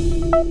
Müzik